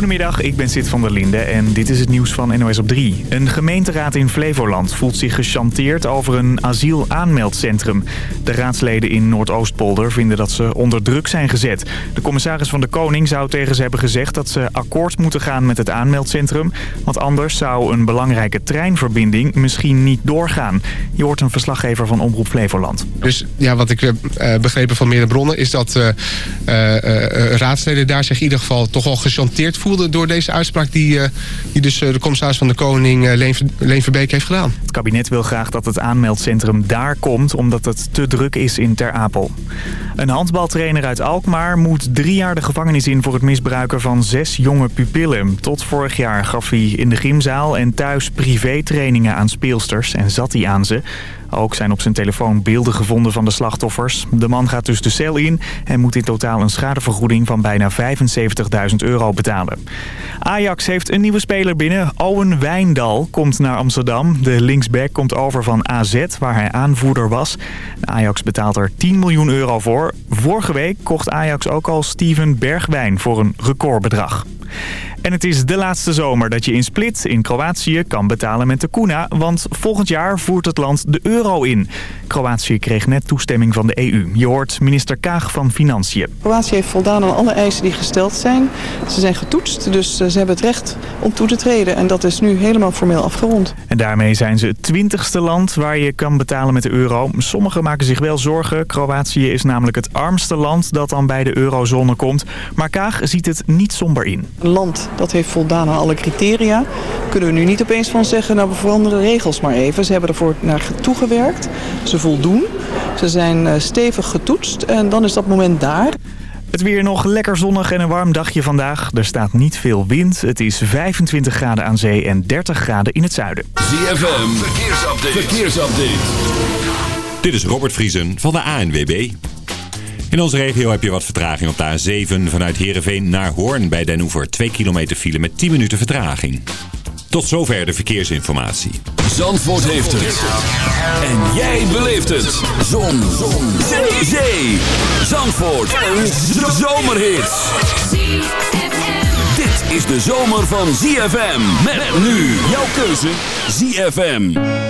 Goedemiddag, ik ben Sid van der Linde en dit is het nieuws van NOS op 3. Een gemeenteraad in Flevoland voelt zich gechanteerd over een asielaanmeldcentrum. De raadsleden in Noordoostpolder vinden dat ze onder druk zijn gezet. De commissaris van de Koning zou tegen ze hebben gezegd dat ze akkoord moeten gaan met het aanmeldcentrum. Want anders zou een belangrijke treinverbinding misschien niet doorgaan. Je hoort een verslaggever van Omroep Flevoland. Dus ja, wat ik heb uh, begrepen van meerdere bronnen is dat uh, raadsleden daar zich in ieder geval toch al gechanteerd door deze uitspraak die, uh, die dus de commissaris van de Koning uh, Leen, Leen Verbeek heeft gedaan. Het kabinet wil graag dat het aanmeldcentrum daar komt omdat het te druk is in Ter Apel. Een handbaltrainer uit Alkmaar moet drie jaar de gevangenis in voor het misbruiken van zes jonge pupillen. Tot vorig jaar gaf hij in de gymzaal en thuis privétrainingen aan speelsters en zat hij aan ze. Ook zijn op zijn telefoon beelden gevonden van de slachtoffers. De man gaat dus de cel in en moet in totaal een schadevergoeding van bijna 75.000 euro betalen. Ajax heeft een nieuwe speler binnen. Owen Wijndal komt naar Amsterdam. De linksback komt over van AZ, waar hij aanvoerder was. Ajax betaalt er 10 miljoen euro voor. Vorige week kocht Ajax ook al Steven Bergwijn voor een recordbedrag. En het is de laatste zomer dat je in Split in Kroatië kan betalen met de kuna. Want volgend jaar voert het land de euro in. Kroatië kreeg net toestemming van de EU. Je hoort minister Kaag van Financiën. Kroatië heeft voldaan aan alle eisen die gesteld zijn. Ze zijn getoetst, dus ze hebben het recht om toe te treden. En dat is nu helemaal formeel afgerond. En daarmee zijn ze het twintigste land waar je kan betalen met de euro. Sommigen maken zich wel zorgen. Kroatië is namelijk het armste land dat dan bij de eurozone komt. Maar Kaag ziet het niet somber in. Land dat heeft voldaan aan alle criteria. Kunnen we nu niet opeens van zeggen, nou we veranderen de regels maar even. Ze hebben ervoor naar toegewerkt. Ze voldoen. Ze zijn stevig getoetst en dan is dat moment daar. Het weer nog lekker zonnig en een warm dagje vandaag. Er staat niet veel wind. Het is 25 graden aan zee en 30 graden in het zuiden. ZFM, verkeersupdate. verkeersupdate. Dit is Robert Vriesen van de ANWB. In onze regio heb je wat vertraging op de A7 vanuit Heerenveen naar Hoorn bij Den Oever. 2 kilometer file met 10 minuten vertraging. Tot zover de verkeersinformatie. Zandvoort heeft het. En jij beleeft het. Zon. Zon. Zee. Zee. Zandvoort. Een zomerhit. Dit is de zomer van ZFM. Met nu jouw keuze ZFM.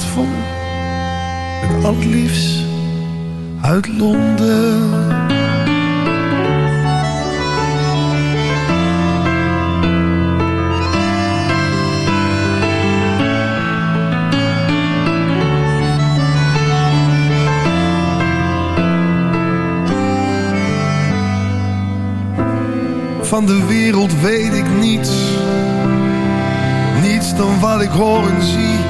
Hart vol. Het liefst uit Londen. Van de wereld weet ik niets. Niets dan wat ik hoor en zie.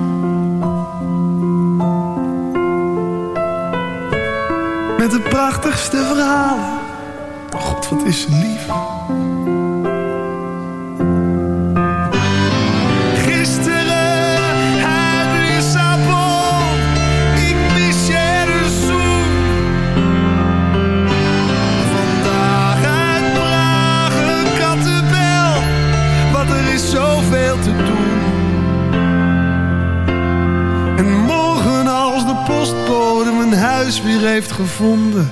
De prachtigste verhalen. Oh God, wat is ze lief. Gisteren had Lisabon. Ik mis je dus zo. Vandaag het Prager kattenbel. Wat er is zoveel te doen. En morgen als de postbode mijn huis weer heeft gevonden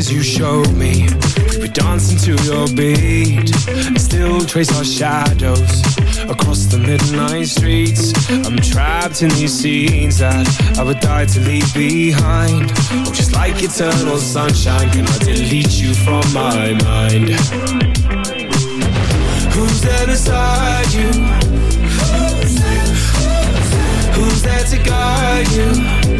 Places you showed me We were dancing to your beat And still trace our shadows Across the midnight streets I'm trapped in these scenes That I would die to leave behind Oh, just like eternal sunshine Can I delete you from my mind? Who's there beside you? Who's there to guide you?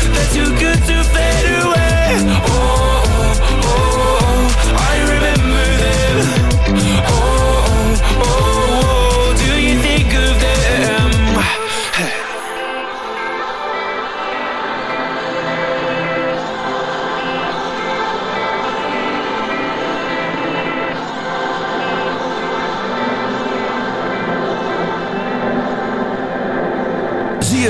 Too good to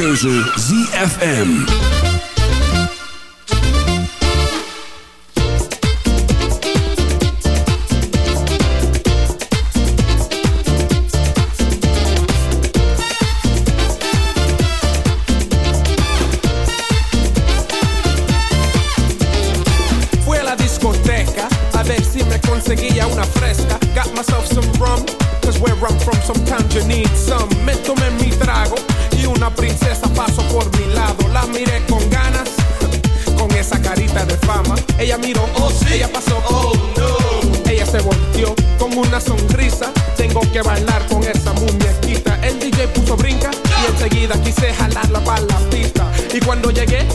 Keuze ZFM. Cuando llegué,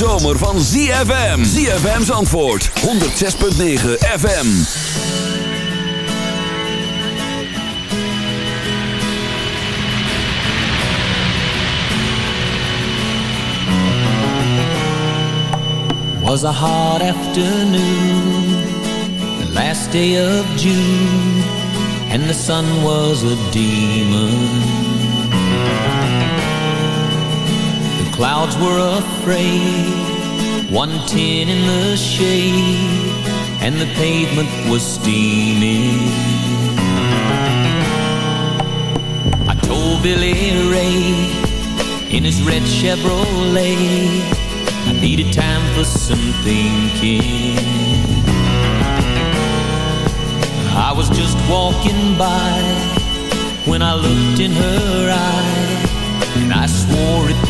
zomer van ZFM. ZFM's antwoord, 106.9 FM. Was a hot afternoon, the last day of June, and the sun was a demon. Clouds were afraid, one tin in the shade, and the pavement was steaming. I told Billy Ray in his red Chevrolet. I needed time for some thinking. I was just walking by when I looked in her eye, and I swore it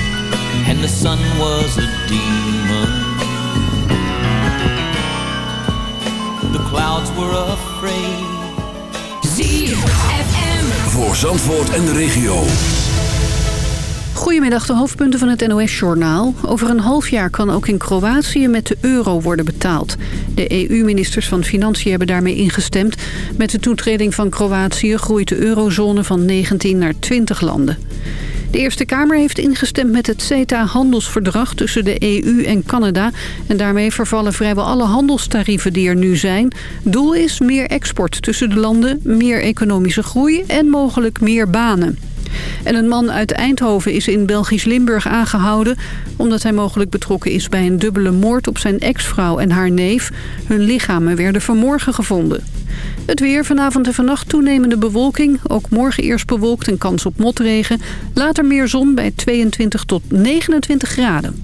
the sun was a demon. The clouds were afraid. ZFM. Voor Zandvoort en de regio. Goedemiddag, de hoofdpunten van het NOS-journaal. Over een half jaar kan ook in Kroatië met de euro worden betaald. De EU-ministers van Financiën hebben daarmee ingestemd. Met de toetreding van Kroatië groeit de eurozone van 19 naar 20 landen. De Eerste Kamer heeft ingestemd met het CETA-handelsverdrag tussen de EU en Canada. En daarmee vervallen vrijwel alle handelstarieven die er nu zijn. Doel is meer export tussen de landen, meer economische groei en mogelijk meer banen. En een man uit Eindhoven is in Belgisch Limburg aangehouden... omdat hij mogelijk betrokken is bij een dubbele moord op zijn ex-vrouw en haar neef. Hun lichamen werden vanmorgen gevonden. Het weer vanavond en vannacht toenemende bewolking. Ook morgen eerst bewolkt en kans op motregen. Later meer zon bij 22 tot 29 graden.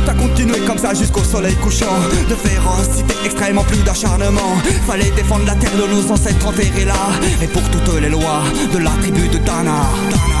a continué comme ça jusqu'au soleil couchant. De férocité extrême en plus d'acharnement. Fallait défendre la terre de nos ancêtres enterrés là. Et pour toutes les lois de la tribu de Dana, Dana.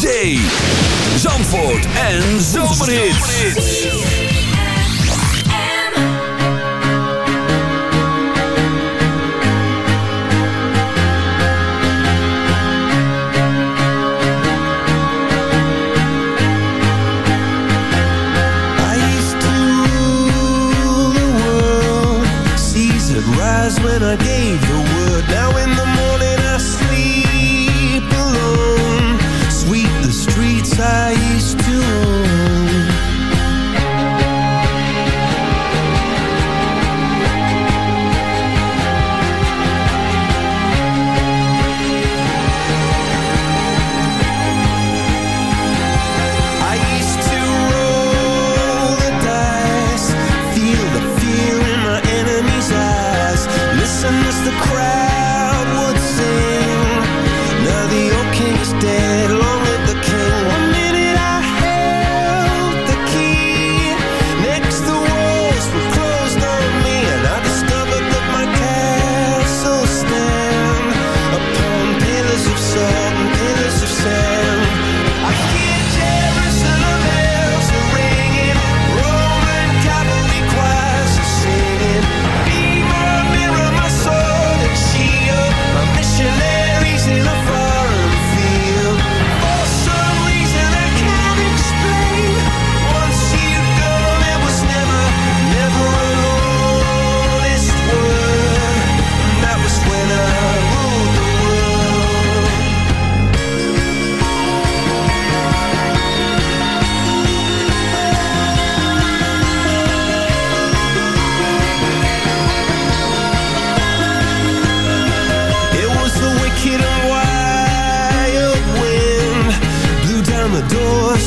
Zee, Zandvoort en rise when I gave the word. Now in the sing.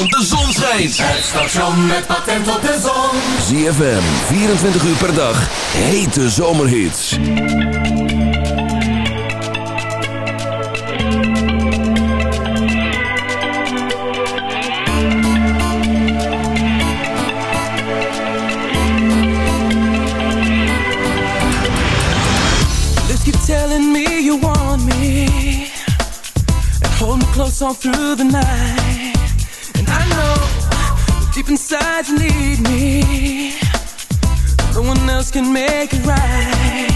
Want de zon schijnt. Het station met patent op de zon. ZFM, 24 uur per dag, hete zomerhits. Telling me you want me And hold me close all through the night you need me. No one else can make it right.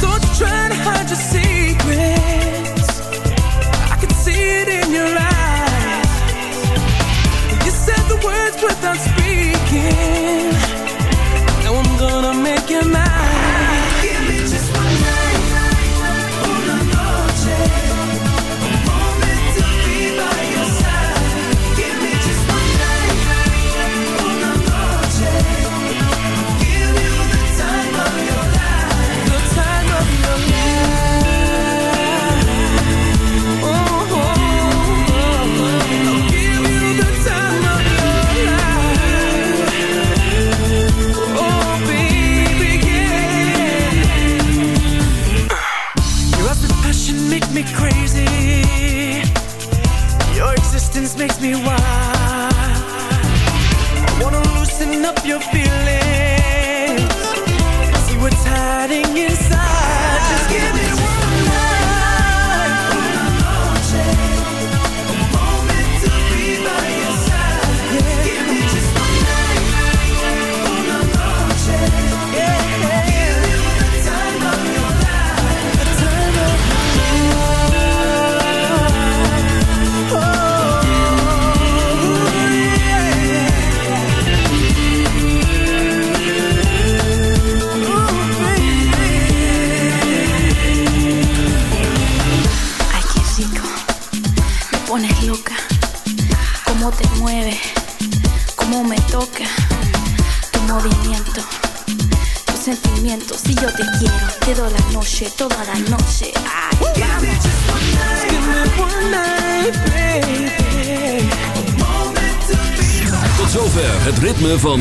Don't you try to hide your secrets. I can see it in your eyes. You said the words without speaking